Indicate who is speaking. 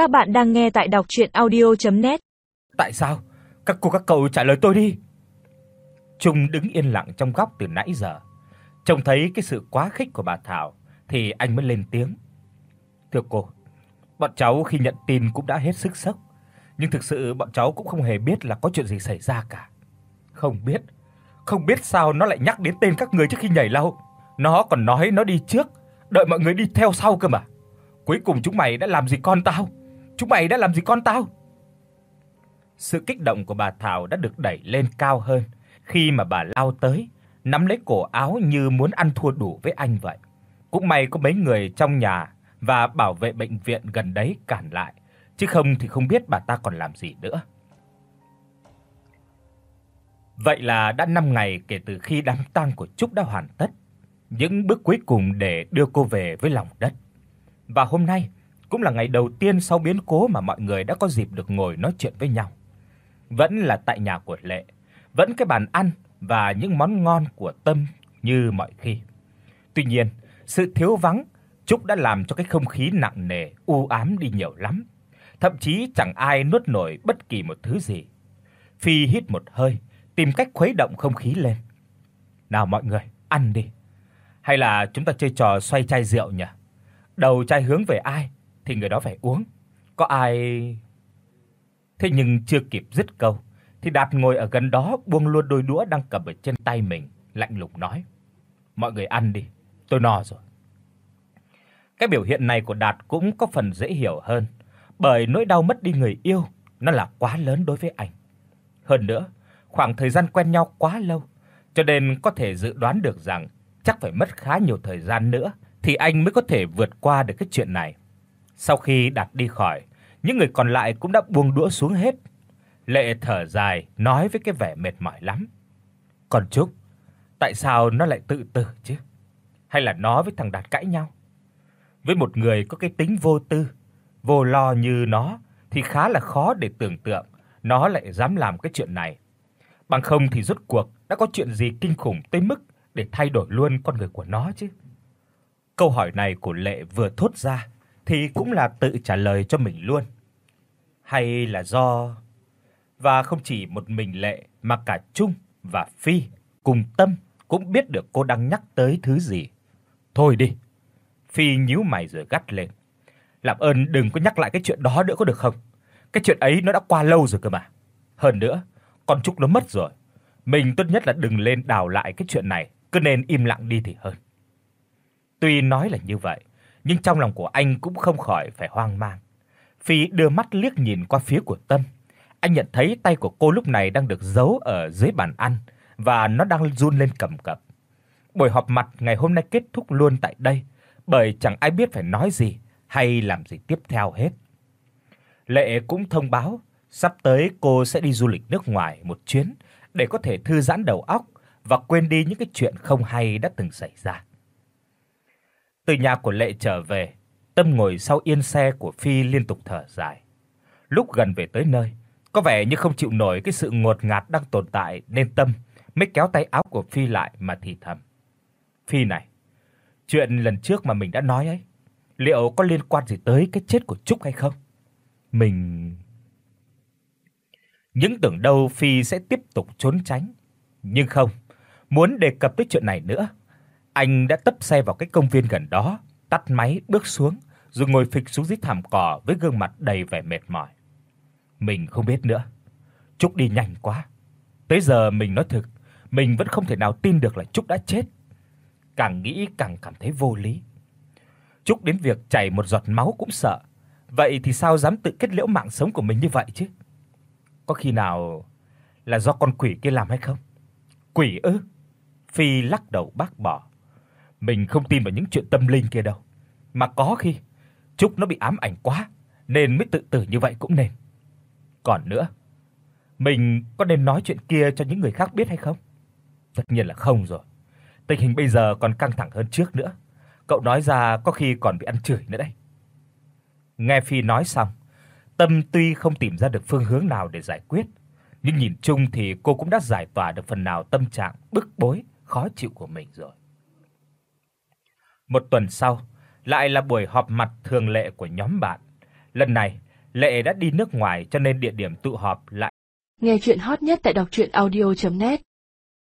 Speaker 1: Các bạn đang nghe tại đọc audio net
Speaker 2: Tại sao? Các cô các cậu trả lời tôi đi. Trung đứng yên lặng trong góc từ nãy giờ. Trông thấy cái sự quá khích của bà Thảo thì anh mới lên tiếng. "Thưa cô, bọn cháu khi nhận tin cũng đã hết sức sốc, nhưng thực sự bọn cháu cũng không hề biết là có chuyện gì xảy ra cả. Không biết, không biết sao nó lại nhắc đến tên các người trước khi nhảy lầu. Nó còn nói nó đi trước, đợi mọi người đi theo sau cơ mà. Cuối cùng chúng mày đã làm gì con tao? Chúng mày đã làm gì con tao?" Sự kích động của bà Thảo đã được đẩy lên cao hơn khi mà bà lao tới, nắm lấy cổ áo như muốn ăn thua đủ với anh vậy. Cũng may có mấy người trong nhà và bảo vệ bệnh viện gần đấy cản lại, chứ không thì không biết bà ta còn làm gì nữa. Vậy là đã 5 ngày kể từ khi đám tang của Trúc đã hoàn tất, những bước cuối cùng để đưa cô về với lòng đất. Và hôm nay cũng là ngày đầu tiên sau biến cố mà mọi người đã có dịp được ngồi nói chuyện với nhau. Vẫn là tại nhà của Lệ, vẫn cái bàn ăn và những món ngon của Tâm như mọi khi. Tuy nhiên, sự thiếu vắng Trúc đã làm cho cái không khí nặng nề, u ám đi nhiều lắm. Thậm chí chẳng ai nuốt nổi bất kỳ một thứ gì. Phi hít một hơi, tìm cách khuấy động không khí lên. "Nào mọi người, ăn đi. Hay là chúng ta chơi trò xoay chai rượu nhỉ? Đầu chai hướng về ai thì người đó phải uống. Có ai Thế nhưng chưa kịp dứt câu thì Đạt ngồi ở gần đó buông luôn đôi đũa đang cầm ở trên tay mình, lạnh lùng nói: "Mọi người ăn đi, tôi no rồi." Cái biểu hiện này của Đạt cũng có phần dễ hiểu hơn, bởi nỗi đau mất đi người yêu nó là quá lớn đối với anh. Hơn nữa, khoảng thời gian quen nhau quá lâu, cho nên có thể dự đoán được rằng chắc phải mất khá nhiều thời gian nữa thì anh mới có thể vượt qua được cái chuyện này. Sau khi Đạt đi khỏi, những người còn lại cũng đã buông đũa xuống hết. Lệ thở dài, nói với cái vẻ mệt mỏi lắm. Còn Trúc, tại sao nó lại tự tử chứ? Hay là nó với thằng Đạt cãi nhau? Với một người có cái tính vô tư, vô lo như nó thì khá là khó để tưởng tượng nó lại dám làm cái chuyện này. Bằng không thì rốt cuộc đã có chuyện gì kinh khủng tới mức để thay đổi luôn con người của nó chứ. Câu hỏi này của Lệ vừa thốt ra thì cũng là tự trả lời cho mình luôn. Hay là do và không chỉ một mình Lệ mà cả Trung và Phi cùng Tâm cũng biết được cô đang nhắc tới thứ gì. Thôi đi. Phi nhíu mày rồi gắt lên. Làm ơn đừng có nhắc lại cái chuyện đó nữa có được không? Cái chuyện ấy nó đã qua lâu rồi cơ mà. Hơn nữa, con Trúc nó mất rồi. Mình tốt nhất là đừng lên đào lại cái chuyện này, cứ nên im lặng đi thì hơn. Tuy nói là như vậy, nhưng trong lòng của anh cũng không khỏi phải hoang mang. Phi đưa mắt liếc nhìn qua phía của Tâm. Anh nhận thấy tay của cô lúc này đang được giấu ở dưới bàn ăn và nó đang run lên cầm cập. Buổi họp mặt ngày hôm nay kết thúc luôn tại đây, bởi chẳng ai biết phải nói gì hay làm gì tiếp theo hết. Lệ cũng thông báo sắp tới cô sẽ đi du lịch nước ngoài một chuyến để có thể thư giãn đầu óc và quên đi những cái chuyện không hay đã từng xảy ra. Từ nhà của Lệ trở về, Tâm ngồi sau yên xe của Phi liên tục thở dài. Lúc gần về tới nơi, có vẻ như không chịu nổi cái sự ngột ngạt đang tồn tại nên Tâm mới kéo tay áo của Phi lại mà thì thầm. "Phi này, chuyện lần trước mà mình đã nói ấy, liệu có liên quan gì tới cái chết của Trúc hay không?" Mình những tưởng đâu Phi sẽ tiếp tục trốn tránh, nhưng không, muốn đề cập tới chuyện này nữa. Anh đã tấp xe vào cái công viên gần đó, tắt máy bước xuống, rồi ngồi phịch xuống dưới thảm cỏ với gương mặt đầy vẻ mệt mỏi. Mình không biết nữa. Trúc đi nhanh quá. Tới giờ mình nói thực, mình vẫn không thể nào tin được là Trúc đã chết. Càng nghĩ càng cảm thấy vô lý. Trúc đến việc chảy một giọt máu cũng sợ. Vậy thì sao dám tự kết liễu mạng sống của mình như vậy chứ? Có khi nào là do con quỷ kia làm hay không? Quỷ ư? Phi lắc đầu bác bỏ. Mình không tin vào những chuyện tâm linh kia đâu. Mà có khi Trúc nó bị ám ảnh quá nên mới tự tử như vậy cũng nên. Còn nữa, mình có nên nói chuyện kia cho những người khác biết hay không? Tất nhiên là không rồi. Tình hình bây giờ còn căng thẳng hơn trước nữa. Cậu nói ra có khi còn bị ăn chửi nữa đấy. Nghe Phi nói xong, Tâm tuy không tìm ra được phương hướng nào để giải quyết, nhưng nhìn chung thì cô cũng đã giải tỏa được phần nào tâm trạng bức bối, khó chịu của mình rồi. Một tuần sau, lại là buổi họp mặt thường lệ của nhóm bạn. Lần này Lệ đã đi nước ngoài cho nên địa điểm tụ họp lại.
Speaker 3: Nghe truyện hot nhất tại doctruyenaudio.net